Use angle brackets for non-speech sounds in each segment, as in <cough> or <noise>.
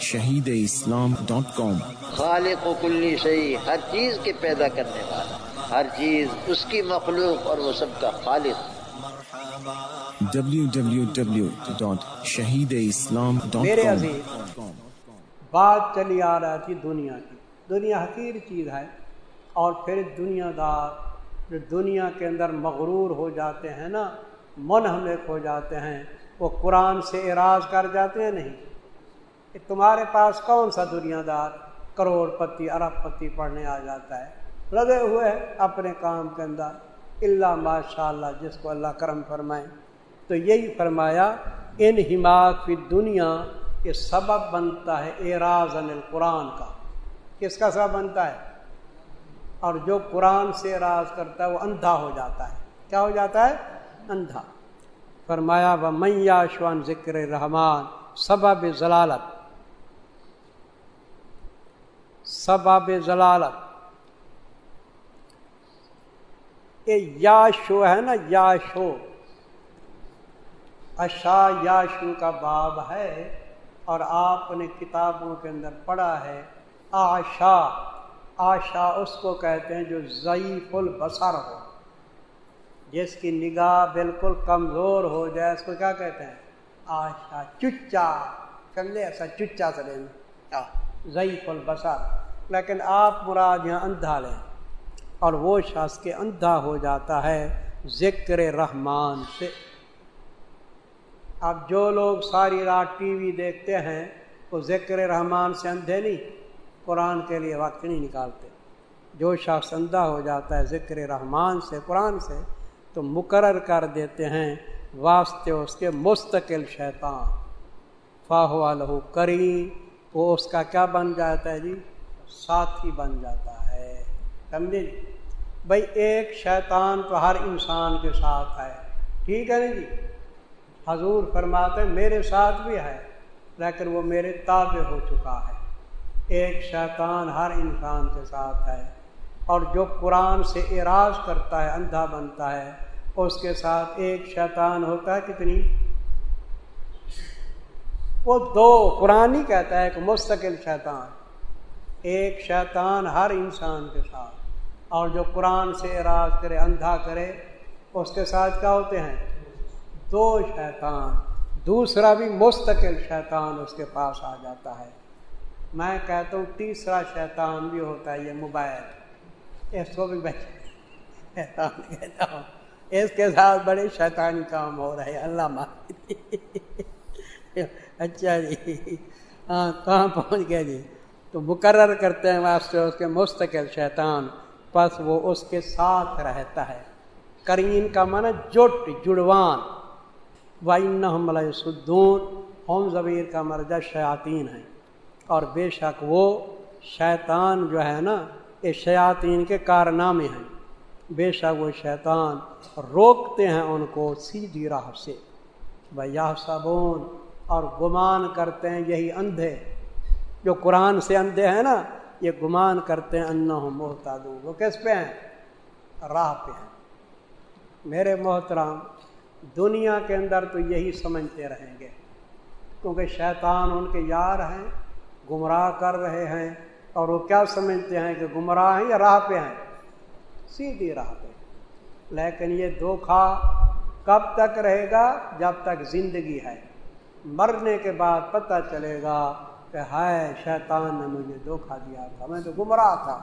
Shaheed Islam dot کام۔ خالق و کلی شہی ہر چیز کے پیدا کرنے والا ہر چیز اس کی مخلوق اور وہ سب کا خالق۔ میرے عزیز بات چلی آ رہا تھی دنیا کی۔ دنیا حقیر چیز ہے اور پھر دنیا دار جو دنیا کے اندر مغرور ہو جاتے ہیں نا منہمک ہو جاتے ہیں وہ قرآن سے اراض کر جاتے ہیں نہیں؟ کہ تمہارے پاس کون سا دنیا دار کروڑ پتی ارب پتی پڑھنے آ جاتا ہے؟ لگے ہوئے اپنے کام کے اندر اللہ ماشاء اللہ جس کو اللہ کرم فرمائے۔ تو یہی فرمایا، ان حماق کی دنیا کے سبب بنتا ہے اعراض القرآن کا۔ کس کا سبب بنتا ہے؟ اور جو قرآن سے اعراض کرتا ہے وہ اندھا ہو جاتا ہے۔ کیا ہو جاتا ہے؟ اندھا۔ فرمایا و میاں شوان ذکر رحمان سبب ضلالت۔ سبب ضلالت یا شو ہے نا، یا شو۔ اشا یا شو کا باب ہے اور آپ نے کتابوں کے اندر پڑھا ہے۔ آشا۔ آشا اس کو کہتے ہیں جو ضعیف البصر ہو، جس کی نگاہ بالکل کمزور ہو جائے، اس کو کیا کہتے ہیں؟ آشا، چچا۔ سمجھے ایسا چچا سے ضعیف البصر، لیکن آپ مراد یہاں اندھا لیں۔ اور وہ شخص کے اندھا ہو جاتا ہے ذکر رحمان سے۔ اب جو لوگ ساری رات ٹی وی دیکھتے ہیں، وہ ذکر رحمان سے اندھے نہیں، قرآن کے لیے وقت نہیں نکالتے۔ جو شخص اندھا ہو جاتا ہے ذکر رحمان سے، قرآن سے، تو مقرر کر دیتے ہیں واسطے اس کے مستقل شیطان۔ فاہ الہ کریم وہ اس کا کیا بن جاتا ہے جی؟ ساتھی بن جاتا ہے۔ سمجھے جی؟ بھائی ایک شیطان تو ہر انسان کے ساتھ ہے۔ ٹھیک ہے نا جی؟ حضور فرماتے میرے ساتھ بھی ہے، لیکن وہ میرے تابع ہو چکا ہے۔ ایک شیطان ہر انسان کے ساتھ ہے۔ اور جو قرآن سے اراض کرتا ہے، اندھا بنتا ہے، اس کے ساتھ ایک شیطان ہوتا ہے کتنی؟ وہ دو قرآن ہی کہتا ہے کہ مستقل شیطان، ایک شیطان ہر انسان کے ساتھ۔ اور جو قرآن سے اراض کرے، اندھا کرے، اس کے ساتھ کیا ہوتے ہیں؟ دو شیطان۔ دوسرا بھی مستقل شیطان اس کے پاس آ جاتا ہے۔ میں کہتا ہوں، تیسرا شیطان بھی ہوتا ہے، یہ موبائل۔ اس کو بھی شیطان کہتا ہوں۔ اس کے ساتھ بڑے شیطانی کام ہو رہے اللہ مار اچھا جی ہاں کہاں پہنچ گیا جی تو مقرر کرتے ہیں واسطے اس کے مستقل شیطان پس وہ اس کے ساتھ رہتا ہے کرین کا من جٹ جڑوان وائن سدون ہوم ضبیر کا مرجع شیاطین ہے اور بے شک وہ شیطان جو ہے نا یہ شیاطین کے کارنامے ہیں بے شک وہ شیطان روکتے ہیں ان کو سیدھی راہ سے بھیا صابون اور گمان کرتے ہیں یہی اندھے۔ جو قرآن سے اندھے ہیں نا، یہ گمان کرتے ہیں انا محتاط وہ کس پہ ہیں؟ راہ پہ ہیں۔ میرے محترام دنیا کے اندر تو یہی سمجھتے رہیں گے۔ کیونکہ شیطان ان کے یار ہیں، گمراہ کر رہے ہیں، اور وہ کیا سمجھتے ہیں کہ گمراہ ہیں یا راہ پہ ہیں؟ سیدھی راہ پہ۔ لیکن یہ دھوکھا کب تک رہے گا؟ جب تک زندگی ہے۔ مرنے کے بعد پتہ چلے گا کہ ہائے، شیطان نے مجھے دھوکھا دیا تھا، میں تو گمراہ تھا۔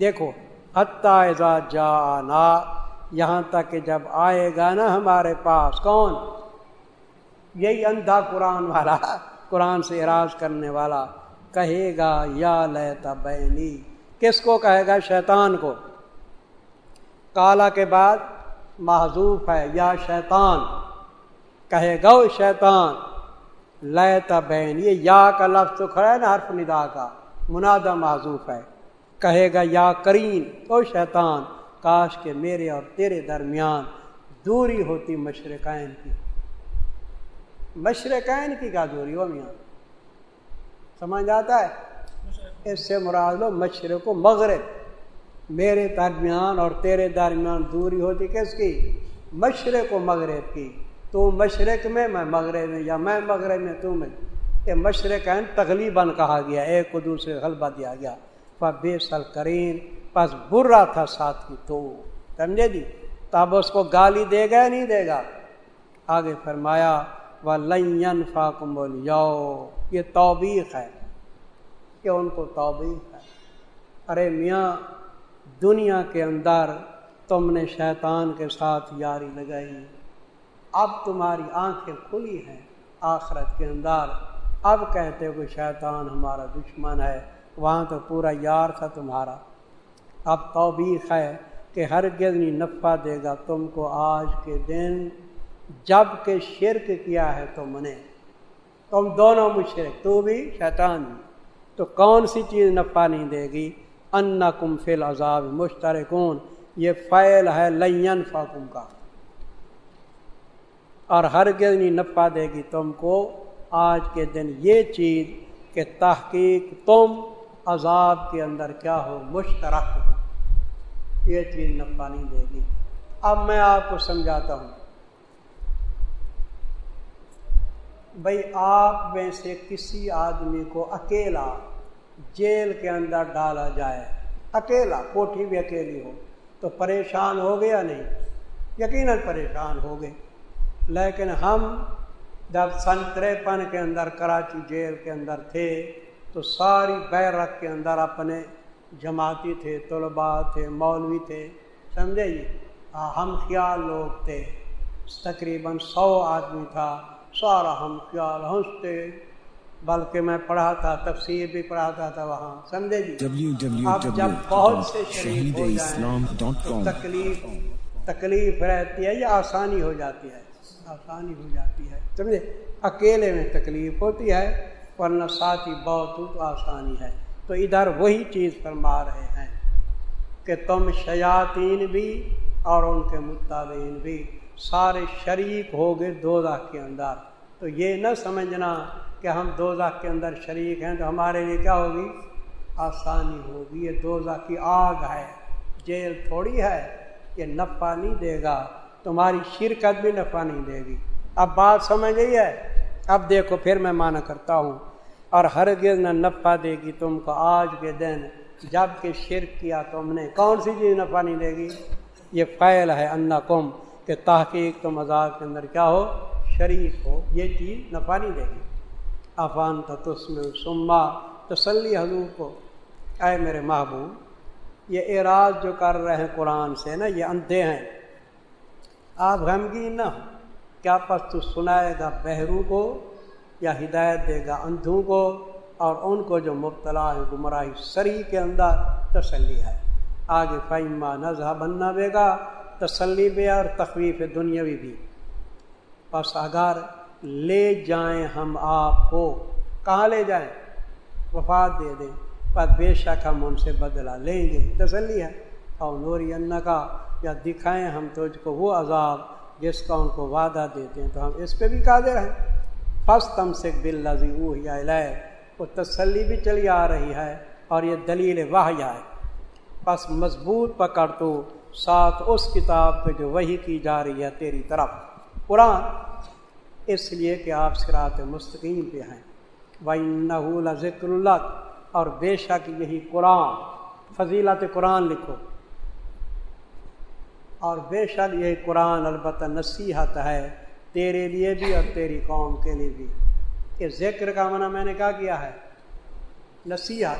دیکھو، حتیٰ جا یہاں تک کہ جب آئے گا نا ہمارے پاس، کون؟ یہی اندھا قرآن والا، قرآن سے اراض کرنے والا۔ کہے گا، یا لیتا بینی۔ کس کو کہے گا؟ شیطان کو۔ کالا کے بعد، معذوف ہے، یا شیطان۔ کہے گا شیطان۔ لیتا بین یہ یا کا لفظ تو کھڑا ہے نا حرف ندا کا منادا معذوف ہے۔ کہے گا یا کرین او شیطان کاش کے میرے اور تیرے درمیان دوری ہوتی مشرقین کی۔ مشرقین کی کیا دوری؟ ہو میاں۔ سمجھ آتا ہے؟ اس سے مراد لو مشرق و مغرب۔ میرے درمیان اور تیرے درمیان دوری ہوتی کس کی؟ مشرق و مغرب کی۔ تو مشرق میں میں مغرب میں یا میں مغرب میں تو میں یہ مشرق تغلیباً کہا گیا، ایک کو دوسرے غلبہ دیا گیا۔ بے سل کرین بس برا تھا ساتھی تو۔ سمجھے جی؟ تب اس کو گالی دے گا یا نہیں دے گا؟ آگے فرمایا وہ لین فاکم بول جاؤ یہ توبیق ہے۔ کہ ان کو توبیق ہے۔ ارے میاں، دنیا کے اندر تم نے شیطان کے ساتھ یاری لگائی۔ اب تمہاری آنکھیں کھلی ہیں، آخرت کے اندر۔ اب کہتے ہو کہ شیطان ہمارا دشمن ہے، وہاں تو پورا یار تھا تمہارا۔ اب توبیق ہے کہ ہر گزنی نفع دے گا تم کو آج کے دن۔ جبکہ شرک کیا ہے تم نے۔ تم دونوں مشرق تو بھی شیطان بھی۔ تو کون سی چیز نفع نہیں دے گی؟ ان کم فل عذاب مشترکون۔ یہ فعل ہے لین فاکم کا۔ اور ہر گزنی نفع دے گی تم کو۔ آج کے دن یہ چیز کہ تحقیق تم عذاب کے اندر کیا ہو، مشترک ہو۔ یہ چیز نفع نہیں دے گی۔ اب میں آپ کو سمجھاتا ہوں۔ بھائی آپ میں سے کسی آدمی کو اکیلا جیل کے اندر ڈالا جائے، اکیلا کوٹھی بھی اکیلی ہو، تو پریشان ہو گیا نہیں؟ یقیناً پریشان ہو گئے لیکن ہم جب سن تریپن کے اندر کراچی جیل کے اندر تھے تو ساری بیرک کے اندر اپنے جماعتی تھے طلباء تھے مولوی تھے سمجھے جی؟ ہم خیال لوگ تھے تقریباً سو آدمی تھا سارا ہم خیال ہنستے بلکہ میں پڑھاتا تفسیر بھی پڑھاتا تھا وہاں سمجھے جی؟ اب جب بہت سے شریف ہو جائیں تکلیف تکلیف رہتی ہے یا آسانی ہو جاتی ہے؟ آسانی ہو جاتی ہے۔ سمجھے؟ اکیلے میں تکلیف ہوتی ہے، ورنہ ساتھی بہت تو آسانی ہے۔ تو ادھر وہی چیز فرما رہے ہیں کہ تم شیاطین بھی اور ان کے مطالعین بھی سارے شریک ہو گئے دوزہ کے اندر۔ تو یہ نہ سمجھنا کہ ہم دوزہ کے اندر شریک ہیں تو ہمارے لیے کیا ہوگی؟ آسانی ہوگی۔ یہ دوزہ کی آگ ہے، جیل تھوڑی ہے، یہ نفع نہیں دے گا۔ تمہاری شرکت بھی نفع نہیں دے گی۔ اب بات سمجھ گئی ہے؟ اب دیکھو، پھر میں مانا کرتا ہوں۔ اور ہرگز نہ نفع دے گی تم کو آج کے دن۔ جبکہ شرک کیا تم نے، کون سی چیز نفع نہیں دے گی؟ یہ فعل ہے انا کم کہ تحقیق تو مذاق کے اندر کیا ہو؟ شریک ہو۔ یہ چیز نفع نہیں دے گی۔ افان تو تسم سما تسلی حضور کو۔ اے میرے محبوب، یہ اعراض جو کر رہے ہیں قرآن سے نا، یہ اندھے ہیں۔ آپ غمگین نہ ہو کیا پس تو سنائے گا بہرو کو یا ہدایت دے گا اندھوں کو؟ اور ان کو جو مبتلا ہے، گمراہی سری کے اندر تسلی ہے۔ آگے فیمہ نظہ بننا بے گا تسلی بے اور تخویف دنیاوی بھی۔ بس اگر لے جائیں ہم آپ کو، کہاں لے جائیں؟ وفات دے دیں۔ پر بے شک ہم ان سے بدلہ لیں گے۔ تسلی ہے۔ اور نوری ان کا یا دکھائیں ہم تجھ کو وہ عذاب جس کا ان کو وعدہ دیتے ہیں، تو ہم اس پہ بھی قادر ہیں۔ فس تم سے بل لذی یا وہ تسلی بھی چلی آ رہی ہے اور یہ دلیل واہ ہے۔ بس مضبوط پکڑ تو ساتھ اس کتاب پہ جو وہی کی جا رہی ہے تیری طرف۔ قرآن اس لیے کہ آپ سرات مستقیم پہ ہیں۔ نہ ذکر اللہ اور بے شک یہی قرآن، فضیلت قرآن لکھو۔ اور بے شک یہ قرآن البتہ نصیحت ہے تیرے لیے بھی اور تیری قوم کے لیے بھی۔ کہ ذکر کا منع میں نے کیا کیا ہے؟ نصیحت۔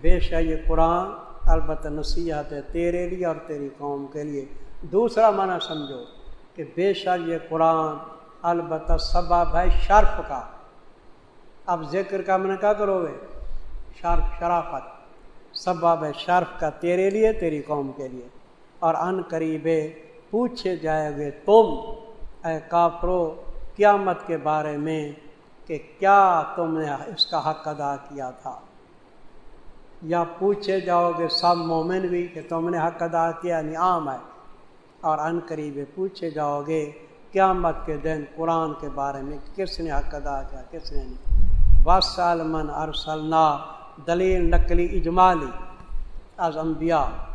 بے شک یہ قرآن البتہ نصیحت ہے تیرے لیے اور تیری قوم کے لیے۔ دوسرا منع سمجھو کہ بے شک یہ قرآن البتہ سبب ہے شرف کا۔ اب ذکر کا منع کیا کرو گے؟ شرف، شرافت۔ سبب ہے شرف کا تیرے لیے، تیری قوم کے لیے۔ اور ان قریبے پوچھے جائے گے تم، اے کافرو، قیامت کے بارے میں کہ کیا تم نے اس کا حق ادا کیا تھا؟ یا پوچھے جاؤ گے سب مومن بھی کہ تم نے حق ادا کیا نہیں عام ہے، اور ان قریب پوچھے جاؤ گے قیامت کے دن قرآن کے بارے میں کس نے حق ادا کیا، کس نے نہیں؟ بس ارسلنا دلیل نقلی اجمالی، از انبیاء۔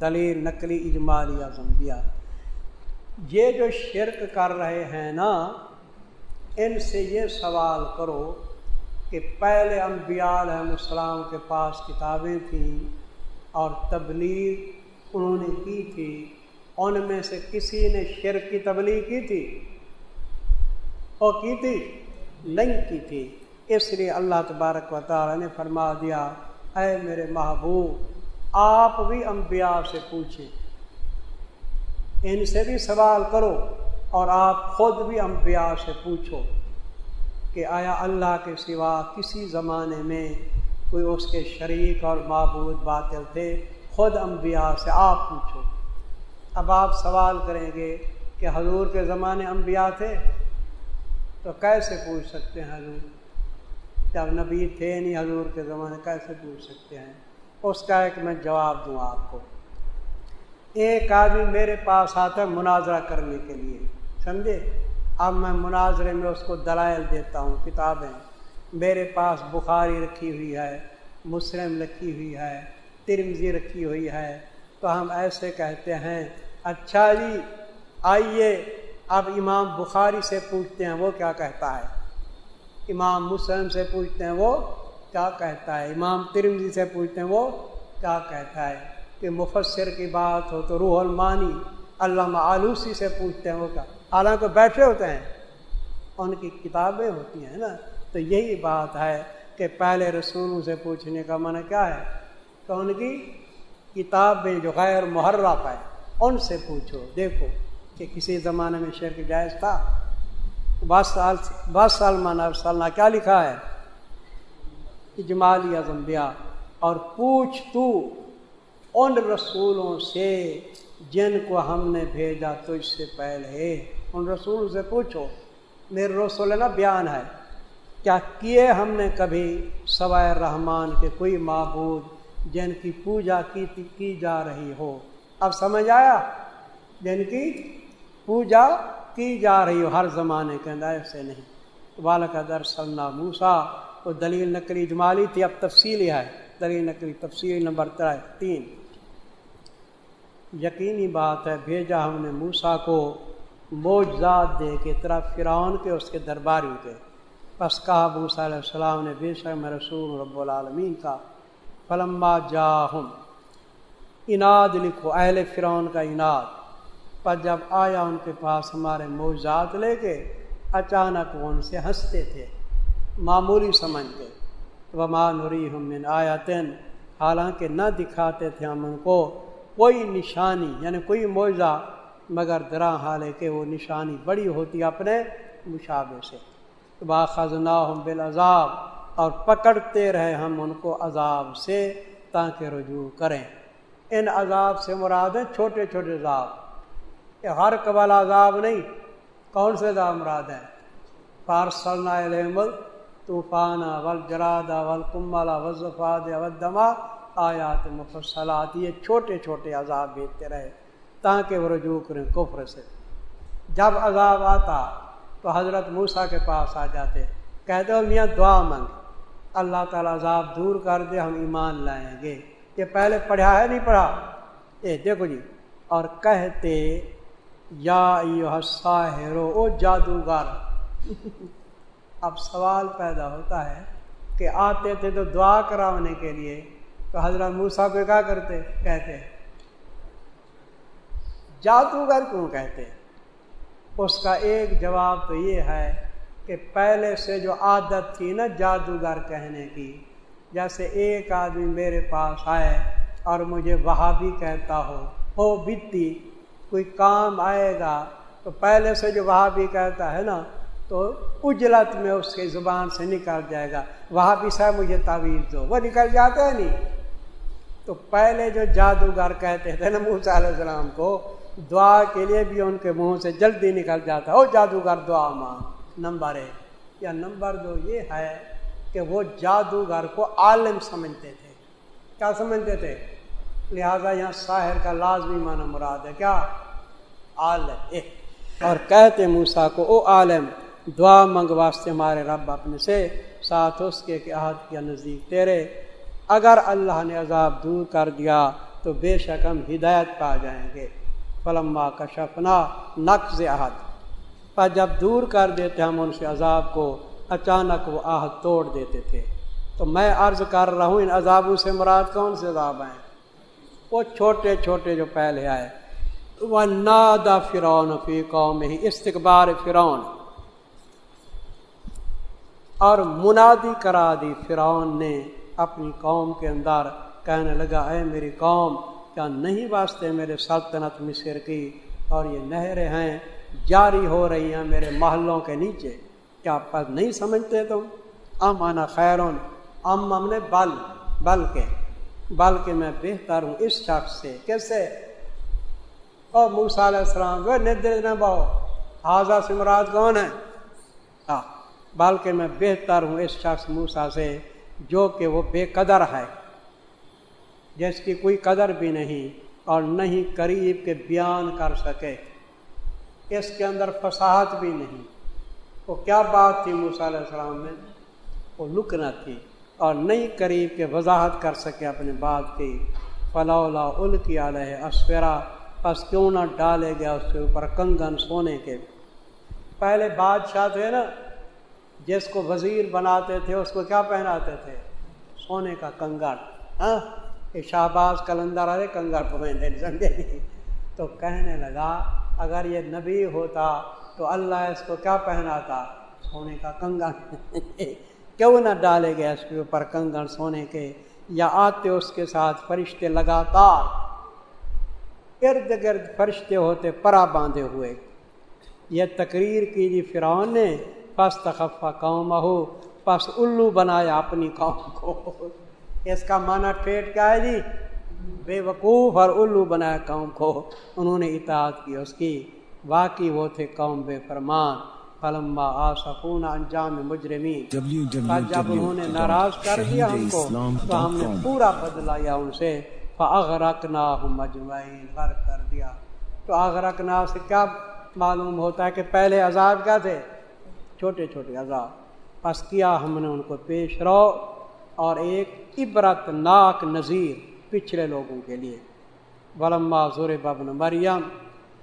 دلیل نقلی اجمالی اعظم یہ جو شرک کر رہے ہیں نا، ان سے یہ سوال کرو کہ پہلے انبیاء علیہ السلام کے پاس کتابیں تھیں اور تبلیغ انہوں نے کی تھی، ان میں سے کسی نے شرک کی تبلیغ کی تھی؟ اور کی تھی؟ نہیں کی تھی۔ اس لیے اللہ تبارک و تعالی نے فرما دیا، اے میرے محبوب آپ بھی انبیاء سے پوچھیں۔ ان سے بھی سوال کرو اور آپ خود بھی انبیاء سے پوچھو کہ آیا اللہ کے سوا کسی زمانے میں کوئی اس کے شریک اور معبود باطل تھے؟ خود انبیاء سے آپ پوچھو۔ اب آپ سوال کریں گے کہ حضور کے زمانے انبیاء تھے؟ تو کیسے پوچھ سکتے ہیں حضور؟ جب نبی تھے نہیں حضور کے زمانے کیسے پوچھ سکتے ہیں؟ اس کا ایک میں جواب دوں آپ کو۔ ایک آدمی میرے پاس آتا ہے مناظرہ کرنے کے لیے، سمجھے؟ اب میں مناظرے میں اس کو دلائل دیتا ہوں، کتابیں۔ میرے پاس بخاری رکھی ہوئی ہے، مسلم رکھی ہوئی ہے ترمزی رکھی ہوئی ہے۔ تو ہم ایسے کہتے ہیں اچھا جی آئیے۔ اب امام بخاری سے پوچھتے ہیں، وہ کیا کہتا ہے؟ امام مسلم سے پوچھتے ہیں، وہ کیا کہتا ہے؟ امام ترمزی سے پوچھتے ہیں، وہ کیا کہتا ہے کہ مفسر کی بات ہو تو روح المانی علامہ آلوسی سے پوچھتے ہیں، وہ کیا؟ حالانکہ بیٹھے ہوتے ہیں، ان کی کتابیں ہوتی ہیں نا؟ تو یہی بات ہے کہ پہلے رسولوں سے پوچھنے کا من کیا ہے؟ تو ان کی کتابیں جو غیر محرف ہے ان سے پوچھو۔ دیکھو کہ کسی زمانے میں شرک جائز تھا؟ بس سال بس سال مانا سالنا کیا لکھا ہے؟ اجمالی اعظم بیا اور پوچھ تو ان رسولوں سے جن کو ہم نے بھیجا تو اس سے پہلے۔ ان رسولوں سے پوچھو، میرے رسول نا بیان ہے، کیا کیے ہم نے کبھی سوائے رحمان کے کوئی معبود جن کی پوجا کی کی جا رہی ہو؟ اب سمجھ آیا؟ یعنی جن کی پوجا کی جا رہی ہو ہر زمانے کے اندر، ایسے نہیں۔ والد در صلاح موسا وہ دلیل نقلی جمالی تھی، اب تفصیلی ہے۔ دلیل نقلی تفصیل نمبر تین۔ یقینی بات ہے، بھیجا ہم نے موسا کو موجزات دے کے طرف فرعون کے، اس کے درباریوں کے۔ پس کہا موسا علیہ السلام نے، بے شک میں رسول رب العالمین کا۔ فلما جا ہم اناد لکھو، اہل فرعون کا اناد۔ پر جب آیا ان کے پاس، ہمارے موجات لے کے، اچانک وہ ان سے ہنستے تھے۔ معمولی سمجھ کے وما نوری من آیا تین حالانکہ نہ دکھاتے تھے ہم ان کو۔ کوئی نشانی یعنی کوئی معجزہ، مگر درا حال ہے کہ وہ نشانی بڑی ہوتی اپنے مشابے سے۔ باخذنا ہم بالعذاب۔ اور پکڑتے رہے ہم ان کو عذاب سے تاکہ رجوع کریں۔ ان عذاب سے مراد ہیں چھوٹے چھوٹے عذاب۔ کہ ہر قبل عذاب نہیں، کون سے عذاب مراد ہے پارسل طوفان ول جرادا ول کمالا وزفاد ودما آیات مفصلات، یہ چھوٹے چھوٹے عذاب بھیجتے رہے تاکہ وہ رجوع کریں کفر سے۔ جب عذاب آتا تو حضرت موسا کے پاس آ جاتے کہتے ہو میاں دعا منگ، اللہ تعالیٰ عذاب دور کر دے، ہم ایمان لائیں گے۔ یہ پہلے پڑھا ہے، نہیں پڑھا؟ اے دیکھو جی اور کہتے، یا ساحرو او جادوگر۔ <laughs> اب سوال پیدا ہوتا ہے کہ آتے تھے تو دعا کرانے کے لیے تو حضرت موسا کو کیا کرتے؟ کہتے۔ جادوگر کیوں کہتے؟ اس کا ایک جواب تو یہ ہے کہ پہلے سے جو عادت تھی نا جادوگر کہنے کی، جیسے ایک آدمی میرے پاس آئے اور مجھے وہاں بھی کہتا ہو ہو بیتی کوئی کام آئے گا تو پہلے سے جو وہاں بھی کہتا ہے نا تو اجلت میں اس کی زبان سے نکل جائے گا۔ وہاں بھی صاحب مجھے تعویذ دو۔ وہ نکل جاتا ہے نہیں۔ تو پہلے جو جادوگر کہتے تھے نا موسیٰ علیہ السلام کو، دعا کے لیے بھی ان کے منہ سے جلدی نکل جاتا ہے۔ جادوگر دعا ماں نمبر ایک۔ یا نمبر دو یہ ہے کہ وہ جادوگر کو عالم سمجھتے تھے۔ کیا سمجھتے تھے؟ لہذا یہاں ساحر کا لازمی معنی مراد ہے۔ کیا؟ عالم۔ اور کہتے موسا کو، او عالم دعا منگ واسطے ہمارے رب اپنے سے، ساتھ اس کے کہ عہد کیا نزدیک تیرے۔ اگر اللہ نے عذاب دور کر دیا تو بے شک ہم ہدایت پا جائیں گے۔ فلما کا شفنا نقض عہد پر جب دور کر دیتے ہم ان سے عذاب کو، اچانک وہ آہ توڑ دیتے تھے۔ تو میں عرض کر رہا ہوں، ان عذابوں سے مراد کون سے عذاب ہیں؟ وہ چھوٹے چھوٹے جو پہلے آئے۔ وہ نادا فرعون فی قوم ہی استقبال فرعون۔ اور منادی کرا دی فرعون نے اپنی قوم کے اندر، کہنے لگا، اے میری قوم، کیا نہیں واسطے میرے سلطنت مصر کی اور یہ نہریں ہیں جاری ہو رہی ہیں میرے محلوں کے نیچے؟ کیا پس نہیں سمجھتے تم؟ ام انا خیرون، ام ام نے بل بل کے بل کے میں بہتر ہوں اس شخص سے۔ کیسے؟ اور موسا علیہ السلام، وہ ندر نہ بہو حاضہ سمراج کون ہے؟ ہاں۔ بلکہ میں بہتر ہوں اس شخص موسا سے جو کہ وہ بے قدر ہے۔ جس کی کوئی قدر بھی نہیں اور نہیں قریب کے بیان کر سکے۔ اس کے اندر فصاحت بھی نہیں۔ وہ کیا بات تھی موسیٰ علیہ السلام میں؟ وہ لکنا تھی اور نہیں قریب کے وضاحت کر سکے اپنے بات کی۔ فلاولا ال کی علیہ اسفرا پس کیوں نہ ڈالے گیا اس کے اوپر کنگن سونے کے۔ پہلے بادشاہ تھے نا جس کو وزیر بناتے تھے، اس کو کیا پہناتے تھے؟ سونے کا کنگڑ ہاں؟ شہباز کلندر ارے کنگڑ پہنتے سمجھے تو کہنے لگا، اگر یہ نبی ہوتا تو اللہ اس کو کیا پہناتا؟ سونے کا کنگن <laughs> کیوں نہ ڈالے گئے اس کے اوپر کنگن سونے کے؟ یا آتے اس کے ساتھ فرشتے لگاتار۔ ارد گرد فرشتے ہوتے، پرا باندھے ہوئے۔ یہ تقریر کی جی فرعون نے پس تخفا قوم ہو پس الو بنایا اپنی قوم کو۔ اس کا معنی ٹھیٹ کیا ہے جی؟ بے وقوف اور الو بنایا قوم کو۔ انہوں نے اطاعت کی اس کی۔ واقعی وہ تھے قوم بے فرمان۔ فلما آ سکون انجام مجرمی جب انہوں نے ناراض کر دیا ہم کو تو ہم نے پورا بدلا یا ان سے۔ فغرق نہ مجمعین غرق کر دیا۔ تو اغرق نا سے کیا معلوم ہوتا ہے کہ پہلے عذاب کیا تھے؟ چھوٹے چھوٹے عذاب۔ پس کیا ہم نے ان کو پیش رو اور ایک عبرت ناک نذیر پچھلے لوگوں کے لیے۔ ولما ظور ببن مریم۔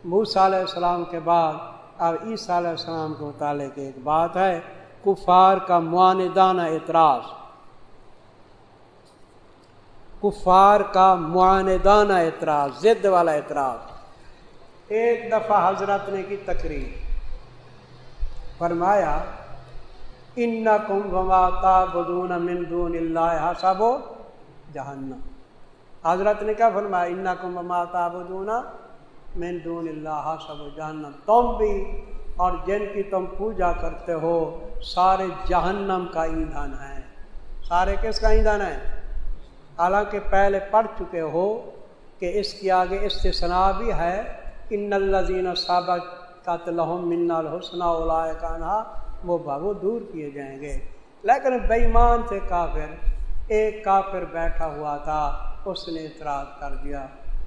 موسیٰ علیہ السلام کے بعد اب عیسیٰ علیہ السلام کے متعلق ایک بات ہے، کفار کا معاندانہ اعتراض۔ کفار کا معاندانہ اعتراض، ضد والا اعتراض۔ ایک دفعہ حضرت نے کی تقریر۔ فرمایا ان کم وما تابدون من دون اللہ سب جہنم. حضرت نے کیا فرمایا ان کم وما تابدون من دون اللہ سب جہنم. تم بھی اور جن کی تم پوجا کرتے ہو، سارے جہنم کا ایندھن ہے۔ سارے کس کا ایندھن ہے؟ حالانکہ پہلے پڑھ چکے ہو کہ اس کی آگے استثناء بھی ہے، ان الزین سابق قتل من الحسن اولائے وہ بابو دور کیے جائیں گے۔ لیکن بےمان تھے کافر، ایک کافر بیٹھا ہوا تھا، اس نے اعتراض کر دیا۔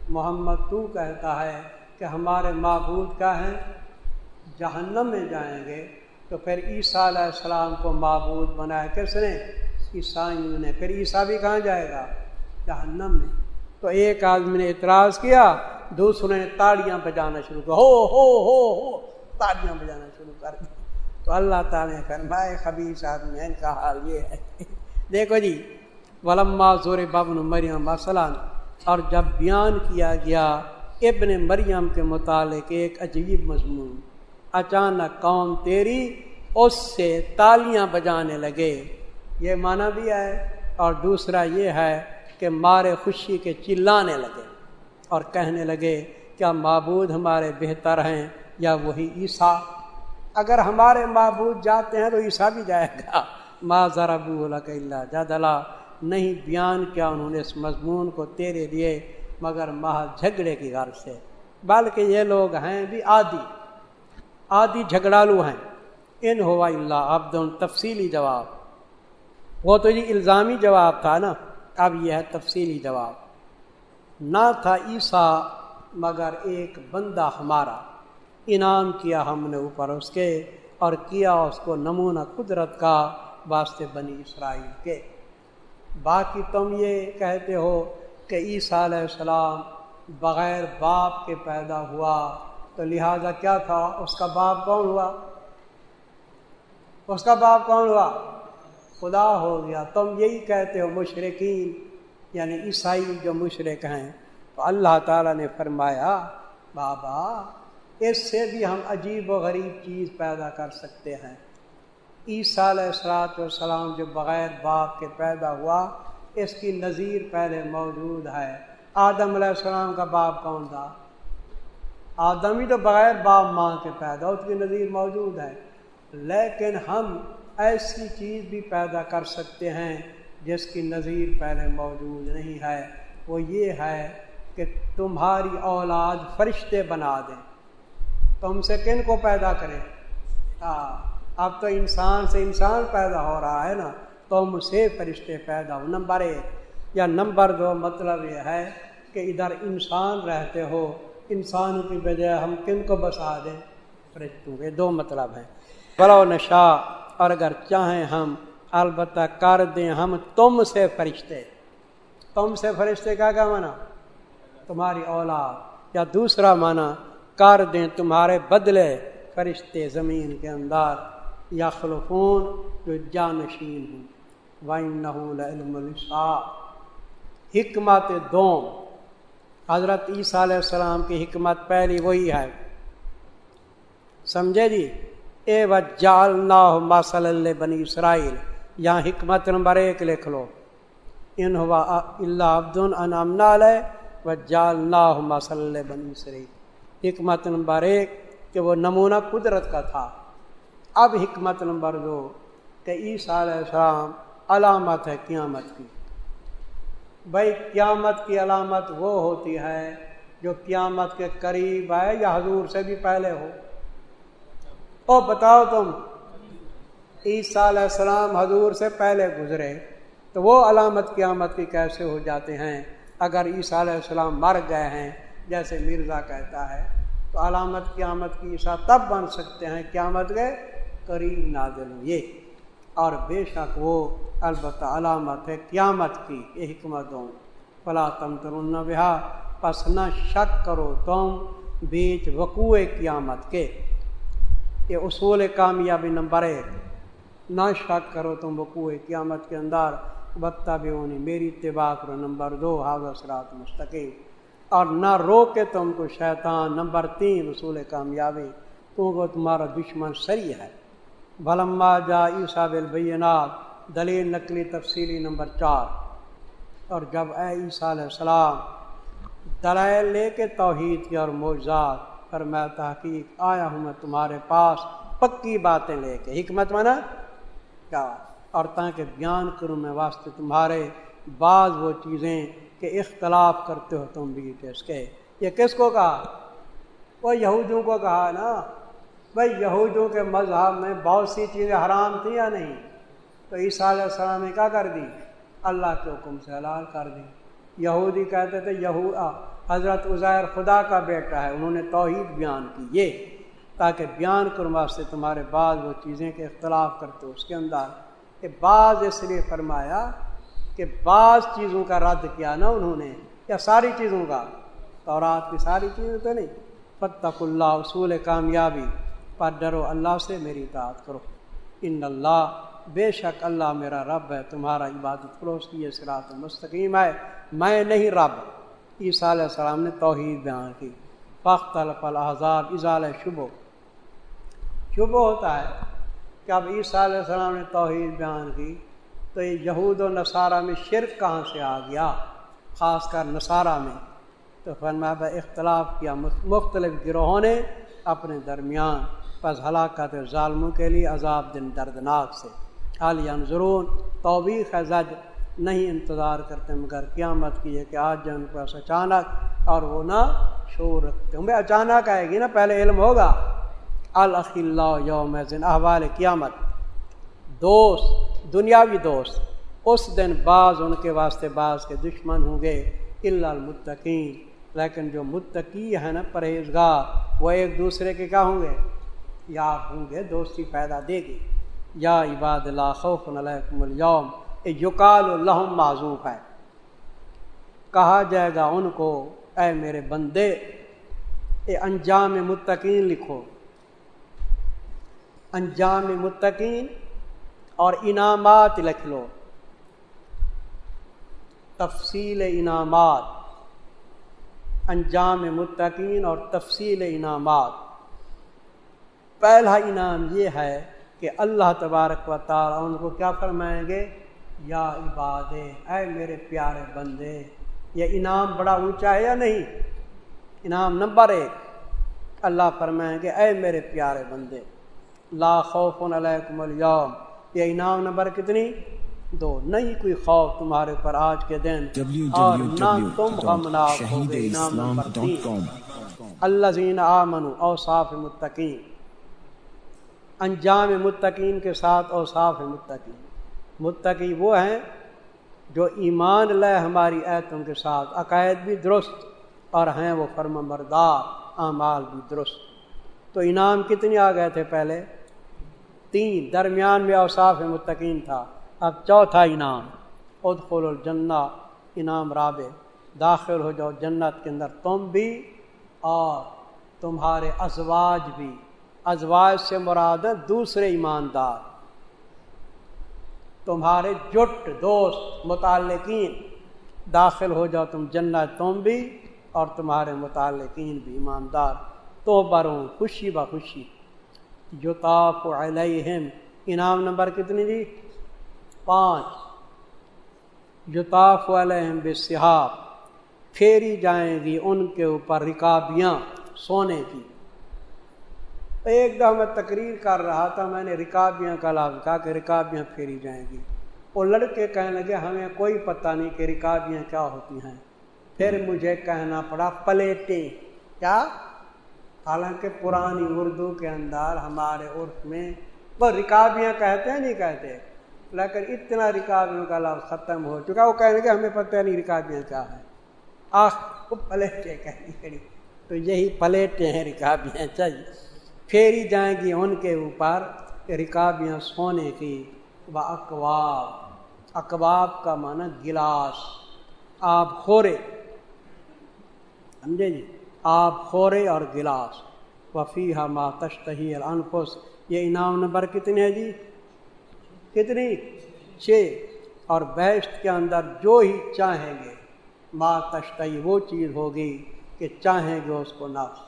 محمد، تو کہتا ہے کہ ہمارے معبود کا ہیں؟ جہنم میں جائیں گے۔ تو پھر عیسیٰ علیہ السلام کو معبود بنایا کس نے؟ عیسائیوں نے۔ پھر عیسیٰ بھی کہاں جائے گا؟ جہنم میں۔ تو ایک آدمی نے اعتراض کیا دوسرے نے تاڑیاں بجانا شروع کیا ہو ہو ہو ہو، تاڑیاں بجانا شروع کر دیا تو اللہ تعالیٰ نے فرمائے خبیص آدمی، ان کا حال یہ ہے۔ دیکھو جی ولما زور ببن مریم مثلاً، اور جب بیان کیا گیا، ابن مریم کے متعلق ایک عجیب مضمون۔ اچانک قوم تیری اس سے تالیاں بجانے لگے۔ یہ معنی بھی ہے، اور دوسرا یہ ہے کہ مارے خوشی کے چلانے لگے۔ اور کہنے لگے، کیا معبود ہمارے بہتر ہیں یا وہی عیسیٰ؟ اگر ہمارے معبود جاتے ہیں تو عیسیٰ بھی جائے گا. <laughs> ما ذرا اللہ جادلا نہیں، بیان کیا انہوں نے اس مضمون کو تیرے لیے مگر ماہ جھگڑے کی غرض سے۔ بلکہ یہ لوگ ہیں بھی آدھی آدھی جھگڑالو ہیں۔ ان ہوا اللہ اب تفصیلی جواب۔ وہ تو یہ الزامی جواب تھا نا۔ اب یہ ہے تفصیلی جواب۔ نہ تھا عیسیٰ، مگر ایک بندہ ہمارا۔ انعام کیا ہم نے اوپر اس کے اور کیا اس کو نمونہ قدرت کا واسطے بنی اسرائیل کے۔ باقی تم یہ کہتے ہو کہ عیسیٰ علیہ السلام بغیر باپ کے پیدا ہوا، تو لہذا کیا تھا؟ اس کا باپ کون ہوا؟ اس کا باپ کون ہوا؟ خدا ہو گیا۔ تم یہی کہتے ہو مشرقین یعنی عیسائی جو مشرق ہیں، تو اللہ تعالیٰ نے فرمایا، بابا، اس سے بھی ہم عجیب و غریب چیز پیدا کر سکتے ہیں۔ عیسیٰ علیہ السلاۃ والسلام جو بغیر باپ کے پیدا ہوا، اس کی نظیر پہلے موجود ہے۔ آدم علیہ السلام کا باپ کون تھا؟ آدم ہی تو بغیر باپ ماں کے پیدا، اس کی نظیر موجود ہے۔ لیکن ہم ایسی چیز بھی پیدا کر سکتے ہیں۔ جس کی نظیر پہلے موجود نہیں ہے، وہ یہ ہے کہ تمہاری اولاد فرشتے بنا دیں تم سے کن کو پیدا کرے؟ اب تو انسان سے انسان پیدا ہو رہا ہے نا تم سے فرشتے پیدا ہو۔ نمبر ایک، یا نمبر دو مطلب یہ ہے کہ ادھر انسان رہتے ہو انسان کی بجائے ہم کن کو بسا دیں؟ فرشتوں کے۔ دو مطلب ہیں۔ بلو نشا اور اگر چاہیں ہم البتہ کر دیں ہم تم سے فرشتے۔ تم سے فرشتے کا کیا مانا تمہاری اولاد۔ یا دوسرا مانا کر دیں تمہارے بدلے فرشتے زمین کے اندر۔ یا خلفون جو جانشین ہوں۔ وائن حکمت دوم۔ حضرت عیسیٰ علیہ السلام کی حکمت پہلی وہی ہے۔ سمجھے جی؟ اے و جال نا صلی اللہ بنی اسرائیل۔ یہاں حکمت نمبر ایک لکھ لو۔ ان ہوا اللہ عبد انعام علیہ و جال نا بنی اسرائیل۔ حکمت نمبر ایک کہ وہ نمونہ قدرت کا تھا۔ اب حکمت نمبر دو کہ عیسیٰ علیہ السلام علامت ہے قیامت کی۔ بھائی قیامت کی علامت وہ ہوتی ہے جو قیامت کے قریب ہے یا حضور سے بھی پہلے ہو۔ او بتاؤ تم عیسیٰ علیہ السلام حضور سے پہلے گزرے تو وہ علامت قیامت کی کیسے ہو جاتے ہیں۔ اگر عیسیٰ علیہ السلام مر گئے ہیں، جیسے مرزا کہتا ہے، تو علامت قیامت کی عیسیٰ تب بن سکتے ہیں قیامت کے قریب نادل یہ اور بے شک وہ البتہ علامت ہے قیامت کی یہ حکمت ہوں فلا تم ترون بہا، پس نہ شک کرو تم بیچ وقوع قیامت کے۔ یہ اصول کامیابی نمبر ایک۔ نہ شک کرو تم وقوع قیامت کے اندر بتا بھی ہونی میری اتباع کرو، نمبر دو حاضر سرات مستقیم۔ اور نہ رو کے تم کو شیطان، نمبر تین اصول کامیابی۔ کیونکہ تمہارا دشمن سری ہے۔ بھلما جا عیسیٰ البینات دلیل نقلی تفصیلی نمبر چار۔ اور جب اے عیسیٰ علیہ السلام دلائل لے کے توحید کی اور معجزات پر میں تحقیق، آیا ہوں میں تمہارے پاس، پکی باتیں لے کے۔ حکمت منا کیا اور تاکہ بیان کروں میں واسطے تمہارے بعض وہ چیزیں کہ اختلاف کرتے ہو تم بھی اس کے۔ یہ کس کو کہا؟ وہ یہودوں کو کہا نا۔ بھائی یہودوں کے مذہب میں بہت سی چیزیں حرام تھیں یا نہیں؟ تو عیسیٰ علیہ السلام نے کیا کر دی؟ اللہ کے حکم سے حلال کر دی۔ یہودی کہتے تھے یہو حضرت عزیر خدا کا بیٹا ہے، انہوں نے توحید بیان کی۔ یہ تاکہ بیان کروں واسطے تمہارے بعض وہ چیزیں کے اختلاف کرتے اس کے اندر۔ کہ بعض اس لیے فرمایا کہ بعض چیزوں کا رد کیا نا انہوں نے، یا ساری چیزوں کا۔ تو رات کی ساری چیزیں تو نہیں۔ فتق اللہ اصول کامیابی۔ پر ڈرو اللہ سے، میری اطاعت کرو۔ ان اللہ بے شک اللہ میرا رب ہے، تمہارا عبادت فروش کی یہ سرات مستقیم ہے۔ میں نہیں رب۔ عیسیٰ علیہ السلام نے توحید بیان کی۔ فخت الحضاب اضال شبو شبو ہوتا ہے کہ اب عیسیٰ علیہ السلام نے توحید بیان کی تو یہ یہود و نصارہ میں شرک کہاں سے آ گیا؟ خاص کر نصارہ میں۔ تو فرمایا اختلاف کیا، مختلف گروہوں نے اپنے درمیان پس ہلاکت ظالموں کے لیے عذاب دن دردناک سے۔ عالیہ ضرور توبیخ زج، نہیں انتظار کرتے مگر قیامت کی ہے کہ آج جن پاس اچانک اور وہ نہ شور رکھتے۔ ہوں اچانک آئے گی نا، پہلے علم ہوگا۔ اللہ یوم احوال قیامت۔ دوست، دنیاوی دوست، اس دن بعض ان کے واسطے بعض کے دشمن ہوں گے اللہ المتقین۔ لیکن جو متقی ہے نا، پرہیزگار، وہ ایک دوسرے کے کیا ہوں گے؟ یا ہوں گے، دوستی پیدا دے گی۔ یا عباد اللہ خوف علیکم اليوم یقال الحم معذوف ہے۔ کہا جائے گا ان کو، اے میرے بندے، اے انجام متقین لکھو۔ انجام متقین اور انعامات لکھ لو۔ تفصیل انعامات۔ انجام متقین اور تفصیل انعامات۔ پہلا انعام یہ ہے کہ اللہ تبارک و تعالیٰ ان کو کیا فرمائیں گے؟ یا عباد اے میرے پیارے بندے، یہ انعام بڑا اونچا ہے یا نہیں؟ انعام نمبر ایک، اللہ فرمائیں گے، اے میرے پیارے بندے لا خوف علیکم اليوم یہ انعام نمبر کتنی؟ دو. نہیں کوئی خوف تمہارے اوپر آج کے دن. اور نہ تم غمناک ہوگے. انعام نمبر تین. اللہ زین آمن اوصاف متقین. انجام متقین کے ساتھ اوصاف متقین. متقی وہ ہیں جو ایمان لے ہماری ایتوں کے ساتھ. عقائد بھی درست اور ہیں وہ فرم بردار اعمال بھی درست. تو انعام کتنے آ گئے تھے پہلے؟ تین درمیان میں اوصاف متقین تھا۔ اب چوتھا انعام ادخل الجنہ، انعام رابع۔ داخل ہو جاؤ جنت کے اندر، تم بھی اور تمہارے ازواج بھی۔ ازواج سے مراد دوسرے ایماندار۔ تمہارے جٹ، دوست، متعلقین۔ داخل ہو جاؤ تم جنت، تم بھی اور تمہارے متعلقین بھی ایماندار۔ تو بروں خوشی با خوشی جتاف علیہم۔ انعام نمبر کتنی جی پانچ۔ جتاف علیہم بے پھیری جائیں گی ان کے اوپر رکابیاں سونے کی۔ ایک دم میں تقریر کر رہا تھا، میں نے رکابیاں کا لفظ کہا کہ رکابیاں پھیری جائیں گی۔ وہ لڑکے کہنے لگے، ہمیں کوئی پتہ نہیں کہ رکابیاں کیا ہوتی ہیں۔ پھر مجھے کہنا پڑا، پلیٹیں۔ کیا؟ حالانکہ پرانی اردو کے اندر ہمارے عرف میں وہ رکابیاں کہتے ہیں، نہیں کہتے۔ لیکن اتنا رکابیوں کا لفظ ختم ہو چکا، وہ کہنے لگے، ہمیں پتہ نہیں رکابیاں کیا ہیں۔ آخ وہ پلیٹیں کہنی تو یہی پلیٹیں ہیں، رکابیاں چاہیے۔ پھیری جائیں گی ان کے اوپر رکابیاں سونے کی۔ و اقواب۔ اقواب کا معنی گلاس۔ آپ خورے۔ سمجھے جی؟ آپ خورے اور گلاس۔ وفی ما تشتہی الانفس۔ یہ انعام نمبر کتنے ہے جی؟ کتنی؟ چھ۔ اور بیسٹ کے اندر جو ہی چاہیں گے، ما تشتہی وہ چیز ہوگی کہ چاہیں گے اس کو نفس۔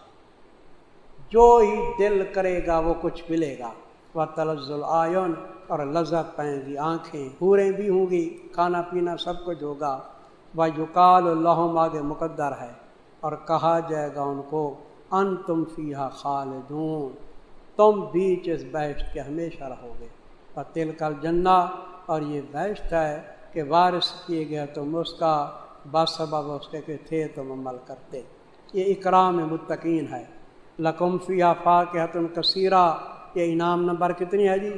جو ہی دل کرے گا وہ کچھ ملے گا۔ وہ تلز العین اور لذت پائیں گی۔ آنکھیں پوریں بھی ہوں گی۔ کھانا پینا سب کچھ ہوگا۔ وہ یقال اللہ آگے مقدر ہے۔ اور کہا جائے گا ان کو ان تم فیحا خالدون، تم بیچ اس بیٹھ کے ہمیشہ رہو گے۔ اور تل کل جنا اور یہ بیشت ہے کہ وارث کیے گئے تم اس کا، بس سبب اس کے تھے تم عمل کرتے۔ یہ اکرام متقین ہے۔ لقم فی آفا کے حتم کثیرہ، یہ انعام نمبر کتنی ہے جی؟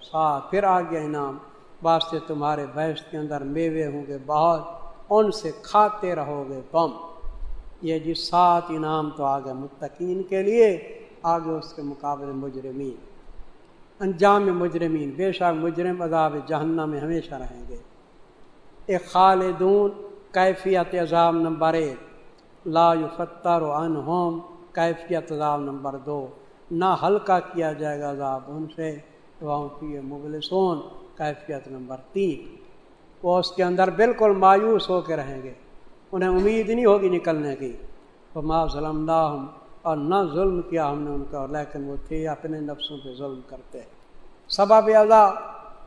سات۔ پھر آ گیا انعام۔ واسطے تمہارے بحث کے اندر میوے ہوں گے بہت، ان سے کھاتے رہو گے تم۔ یہ جی سات انعام تو آگے متقین کے لیے، آگے اس کے مقابلے مجرمین۔ انجام مجرمین، بے شک مجرم عذاب جہنم میں ہمیشہ رہیں گے۔ ایک خالدون، کیفیت عذاب نمبر ایک۔ لا یفتر و انہوم کیفیت عذاب نمبر دو۔ نہ ہلکا کیا جائے گا عذاب ان سے کی مبلسون، کیفیت نمبر تین۔ وہ اس کے اندر بالکل مایوس ہو کے رہیں گے۔ انہیں امید نہیں ہوگی نکلنے کی۔ تو ما ظلم اور نہ ظلم کیا ہم نے ان کا، لیکن وہ تھے اپنے نفسوں پہ ظلم کرتے۔ سبب عذاب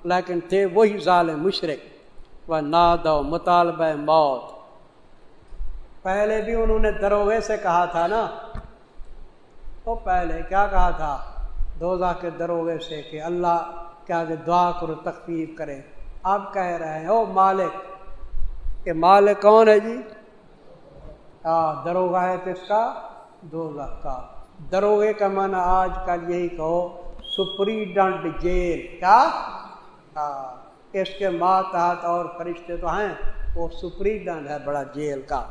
لیکن تھے وہی ظالم مشرق و ناد و مطالبہ موت۔ پہلے بھی انہوں نے دروگے سے کہا تھا نا۔ تو پہلے کیا کہا تھا؟ دوزہ کے دروگے سے کہ اللہ کیا کہ دعا کرو، تخفیف کرے۔ اب کہہ رہے ہیں، او مالک کہ مالک کون ہے جی؟ ہاں دروگا ہے کس کا دو کا دروگے کا معنی آج کل یہی کہو سپری ڈنڈ جیل۔ کیا؟ ہاں اس کے ماتحت اور فرشتے تو ہیں، وہ سپری ڈنڈ ہے بڑا جیل کا۔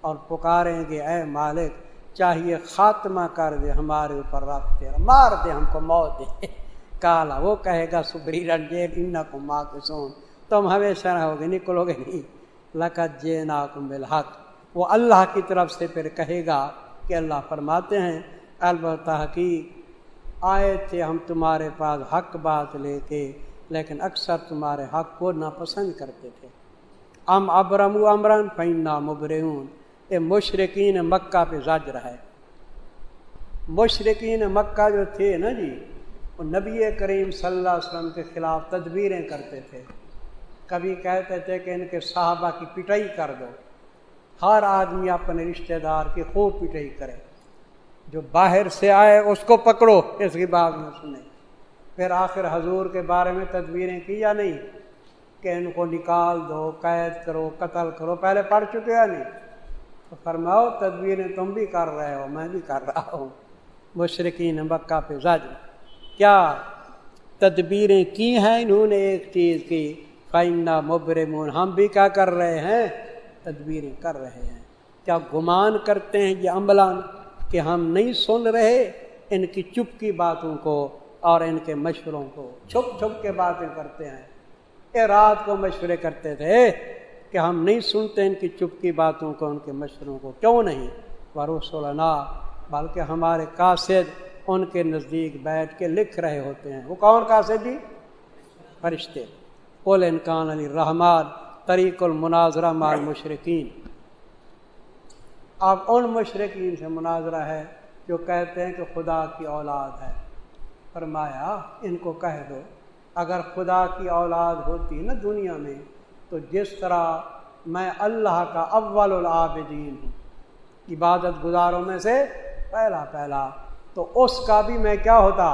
اور پکاریں گے، اے مالک، چاہیے خاتمہ کر دے ہمارے اوپر رکھ دے مار دے ہم کو موت دے۔ <laughs> کالا، وہ کہے گا سبری رنجیل ان کو ماں کے سون تم ہمیشہ رہو گے، نکلو گے نہیں۔ لقت جے نا بالحق۔ وہ اللہ کی طرف سے پھر کہے گا کہ اللہ فرماتے ہیں، البتہ حقیق آئے تھے ہم تمہارے پاس حق بات لے کے، لیکن اکثر تمہارے حق کو ناپسند کرتے تھے۔ ام ابرم امرن پینا مبرون یہ مشرقین مکہ پہ زاجر ہے۔ مشرقین مکہ جو تھے نا جی وہ نبی کریم صلی اللہ علیہ وسلم کے خلاف تدبیریں کرتے تھے۔ کبھی کہتے تھے کہ ان کے صحابہ کی پٹائی کر دو۔ ہر آدمی اپنے رشتہ دار کی خوب پٹائی کرے۔ جو باہر سے آئے اس کو پکڑو، اس کی بات میں سنیں پھر آخر حضور کے بارے میں تدبیریں کی یا نہیں؟ کہ ان کو نکال دو، قید کرو، قتل کرو، پہلے پڑھ چکے یا نہیں؟ تو فرماؤ، تدبیریں تم بھی کر رہے ہو، میں بھی کر رہا ہوں۔ مشرقین مکہ پہ زج کیا تدبیریں کی ہیں انہوں نے ایک چیز کی؟ فائنہ مبرمون۔ ہم بھی کیا کر رہے ہیں؟ تدبیریں کر رہے ہیں۔ کیا گمان کرتے ہیں یہ عملان کہ ہم نہیں سن رہے ان کی چپ کی باتوں کو اور ان کے مشوروں کو؟ چھپ چھپ کے باتیں کرتے ہیں۔ یہ رات کو مشورے کرتے تھے کہ ہم نہیں سنتے ان کی چپ کی باتوں کو، ان کے مشوروں کو۔ کیوں نہیں؟ وروسولنا بلکہ ہمارے قاصد ان کے نزدیک بیٹھ کے لکھ رہے ہوتے ہیں۔ وہ کون قاصد جی؟ فرشتے۔ قول انکان علی رحمان طریق المناظرہ مال مشرقین اب ان مشرقین سے مناظرہ ہے جو کہتے ہیں کہ خدا کی اولاد ہے۔ فرمایا، ان کو کہہ دو، اگر خدا کی اولاد ہوتی نا دنیا میں، تو جس طرح میں اللہ کا اول العابدین ہوں، عبادت گزاروں میں سے پہلا پہلا، تو اس کا بھی میں کیا ہوتا؟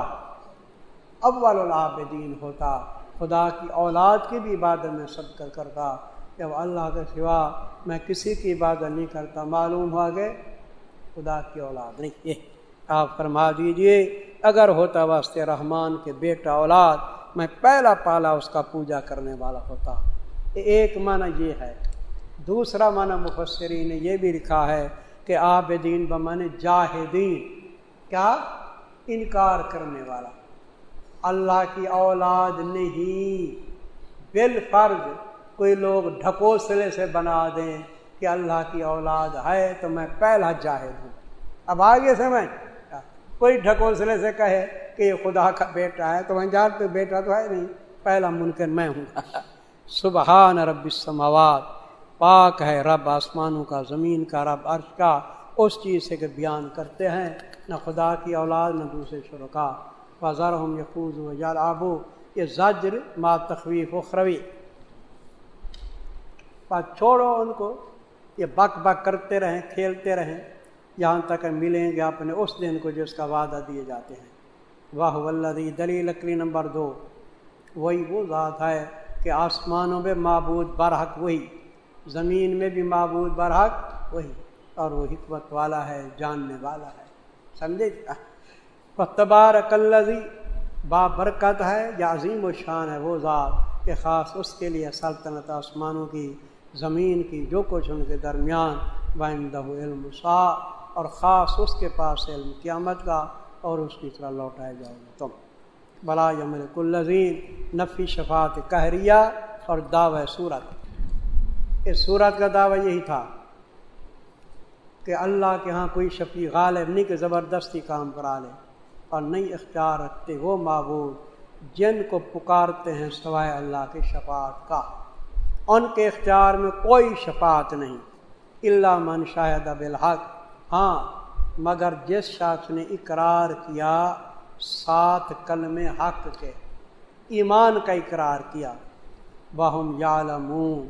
اول العابدین ہوتا۔ خدا کی اولاد کی بھی عبادت میں صدقہ کرتا۔ جب اللہ کے سوا میں کسی کی عبادت نہیں کرتا، معلوم ہوا کہ خدا کی اولاد نہیں۔ یہ آپ فرما دیجیے، اگر ہوتا واسطے رحمان کے بیٹا اولاد، میں پہلا پالا اس کا پوجا کرنے والا ہوتا۔ ایک معنی یہ ہے۔ دوسرا معنی مفسری نے یہ بھی لکھا ہے کہ آب دین جاہدین، کیا؟ انکار کرنے والا۔ اللہ کی اولاد نہیں۔ بال فرض کوئی لوگ ڈھکوسلے سے بنا دیں کہ اللہ کی اولاد ہے تو میں پہلا جاہد ہوں۔ اب آگے سمجھ کوئی ڈھکوسلے سے کہے کہ یہ خدا کا بیٹا ہے تو میں جانتے بیٹا تو ہے نہیں۔ پہلا ممکن میں ہوں۔ سبحان رب السماوات۔ پاک ہے رب، آسمانوں کا، زمین کا، رب، عرش کا۔ اس چیز سے کہ بیان کرتے ہیں، نہ خدا کی اولاد، نہ دوسرے شرکا۔ بازار ہم یقوز و جال آبو یہ زجر ما تخویف و خروی۔ بات چھوڑو ان کو، یہ بک بک کرتے رہیں، کھیلتے رہیں۔ جہاں تک ملیں گے اپنے اس دن کو جس کا وعدہ دیے جاتے ہیں۔ واہ ولدی دلی لکڑی نمبر دو۔ وہی وہ ذات ہے کہ آسمانوں میں معبود برحق وہی، زمین میں بھی معبود برحق وہی، اور وہ حکمت والا ہے، جاننے والا ہے۔ سمجھے؟ تبار اکلزی با برکت ہے یا عظیم و شان ہے وہ ذات کہ خاص اس کے لیے سلطنت آسمانوں کی، زمین کی، جو کچھ ان کے درمیان بائندہ علم سا اور خاص اس کے پاس علم قیامت کا اور اس کی طرح لوٹائے جاؤ گے تم، بلا یمل کلزین نفی شفات کہریہ اور دعوی صورت اس صورت کا دعویٰ یہی تھا کہ اللہ کے ہاں کوئی شفیع غالب نہیں کہ زبردستی کام کرا لے۔ اور نہیں اختیار رکھتے وہ معبود جن کو پکارتے ہیں سوائے اللہ کے شفاعت کا۔ ان کے اختیار میں کوئی شفاعت نہیں اللہ من شاہد بالحق۔ ہاں مگر جس شخص نے اقرار کیا سات کلم حق کے، ایمان کا اقرار کیا بہم یالمون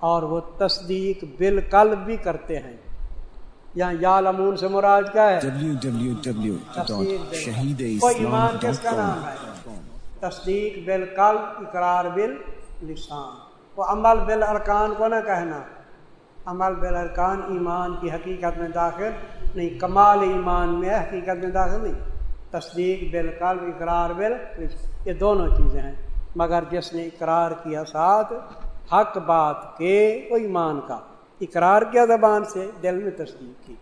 اور وہ تصدیق بالکل بھی کرتے ہیں۔ یہاں یالمون سے مراد کیا ہے؟ ایمان کس کا نام ہے تصدیق بالکل اقرار بال لسان وہ عمل بالارکان کو نہ کہنا۔ عمل بالارکان ایمان کی حقیقت میں داخل نہیں کمال ایمان میں حقیقت میں داخل نہیں۔ تصدیق بالکل اقرار بال یہ دونوں چیزیں ہیں۔ مگر جس نے اقرار کیا ساتھ حق بات کے وہ ایمان کا۔ اقرار کیا زبان سے؟ دل میں تصدیق کی۔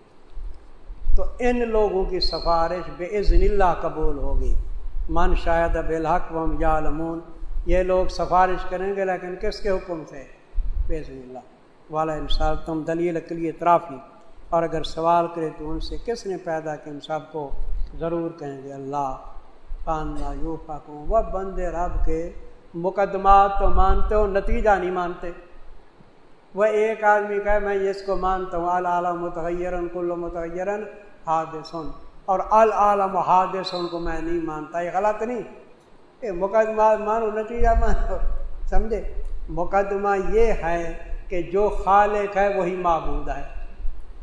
تو ان لوگوں کی سفارش بے عزن اللہ قبول ہوگی۔ من شاید بالحق وم یا لمون یہ لوگ سفارش کریں گے، لیکن کس کے حکم سے؟ بے عزن اللہ۔ والا انصاف، تم دلیل کے لیے ترافی اور اگر سوال کرے تو ان سے کس نے پیدا کیا؟ ان سب کو ضرور کہیں گے اللہ۔ کاننا یو پاکوں وہ بندے رب کے مقدمات تو مانتے ہو، نتیجہ نہیں مانتے۔ وہ ایک آدمی کہے، میں اس کو مانتا ہوں، العالم متغیرن، کل متغیرن، حادثن۔ اور العالم حادثن کو میں نہیں مانتا، یہ غلط نہیں۔ یہ مقدمات مانو نتیجہ، مانو۔ سمجھے؟ مقدمہ یہ ہے کہ جو خالق ہے وہی معبود ہے،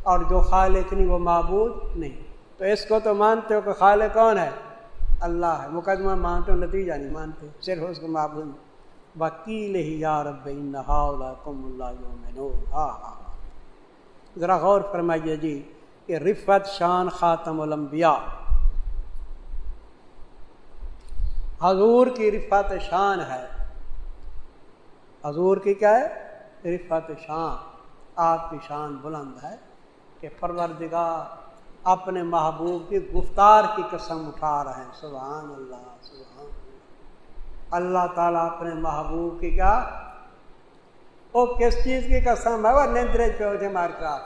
اور جو خالق نہیں، وہ معبود نہیں۔ تو اس کو تو مانتے ہو کہ خالق کون ہے؟ اللہ ہے۔ مقدمہ مانتے ہو، نتیجہ نہیں مانتے، صرف اس کو معبود۔ وکیل ہی یا رب کم اللہ ہاں ہاں ذرا غور فرمائیے جی کہ رفت شان خاتم الانبیاء. حضور کی رفت شان ہے. حضور کی کیا ہے؟ رفت شان. آپ کی شان بلند ہے کہ پروردگار اپنے محبوب کی گفتار کی قسم اٹھا رہے ہیں. سبحان اللہ، سبحان اللہ تعالیٰ اپنے محبوب کی کیا؟ وہ کس چیز کی قسم ہے؟ وہ نندرے پہ مارکا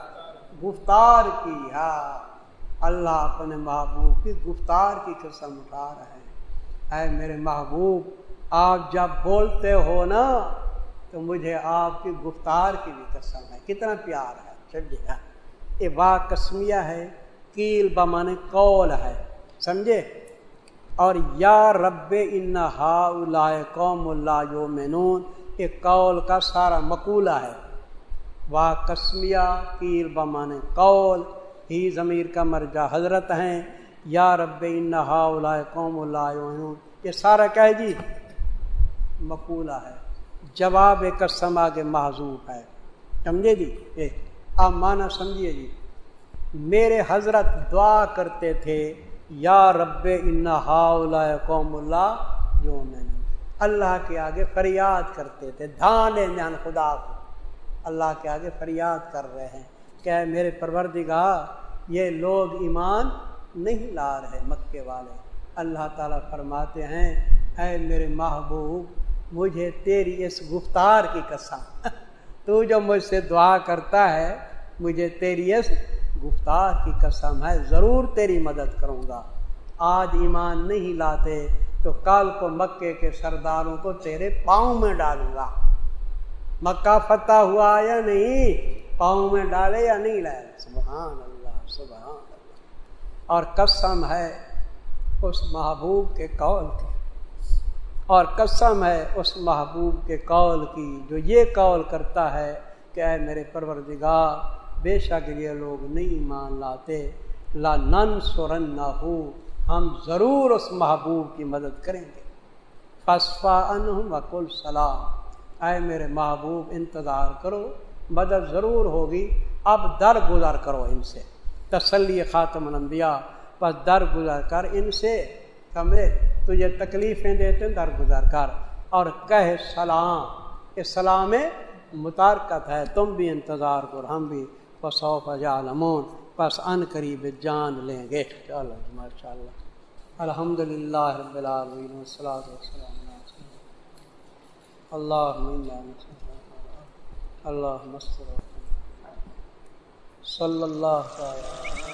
گفتار کی ہاں۔ اللہ اپنے محبوب کی گفتار کی قسم اٹھا رہے ہیں۔ اے میرے محبوب، آپ جب بولتے ہو نا، تو مجھے آپ کی گفتار کی بھی قسم ہے۔ کتنا پیار ہے۔ چلیے یہ با قسمیہ ہے، کیل بمان قول ہے۔ سمجھے؟ اور یا رب ان ہا قوم اللہ جو مینون یہ قول کا سارا مقولہ ہے۔ وا قسمیہ کیل بمان قول، ہی ضمیر کا مرجع حضرت ہیں۔ یا رب ان ہا قوم اللہ یہ سارا کہہ جی؟ مقولہ ہے۔ جواب قسم آگے معذوف ہے۔ سمجھے جی؟ آپ مانا سمجھیے جی۔ میرے حضرت دعا کرتے تھے یا رب ان قوم اللہ جو میں نے اللہ کے آگے فریاد کرتے تھے دھانے جان خدا کو۔ اللہ کے آگے فریاد کر رہے ہیں۔ کہ میرے پروردگار، یہ لوگ ایمان نہیں لا رہے مکے والے۔ اللہ تعالیٰ فرماتے ہیں، اے میرے محبوب، مجھے تیری اس گفتار کی قسم۔ <laughs> تو جو مجھ سے دعا کرتا ہے، مجھے تیری اس گفتار کی قسم ہے، ضرور تیری مدد کروں گا۔ آج ایمان نہیں لاتے تو کل کو مکے کے سرداروں کو تیرے پاؤں میں ڈالوں گا۔ مکہ فتح ہوا یا نہیں، پاؤں میں ڈالے یا نہیں لائے؟ سبحان اللہ سبحان اللہ۔ اور قسم ہے اس محبوب کے قول کی۔ اور قسم ہے اس محبوب کے قول کی جو یہ قول کرتا ہے کہ اے میرے پروردگار بے شک یہ لوگ نہیں مان لاتے۔ لا نن سورن نہ ہو ہم ضرور اس محبوب کی مدد کریں گے۔ فصفا ان وکل سلام۔ اے میرے محبوب، انتظار کرو، مدد ضرور ہوگی۔ اب در گزر کرو ان سے۔ تسلی خاتم الانبیاء، بس در گزر کر ان سے۔ کمرے، تجھے تکلیفیں دیتے در گزر کر۔ اور کہہ سلام یہ سلام متارکت ہے۔ تم بھی انتظار کرو ہم بھی فصوف جالمون پس ان قریب جان لیں گے۔ چلو ماشاء اللہ جی، الحمد للہ رب العالمین، والصلاة والسلام اللہ۔ اللہ مستر صلی اللہ تعالی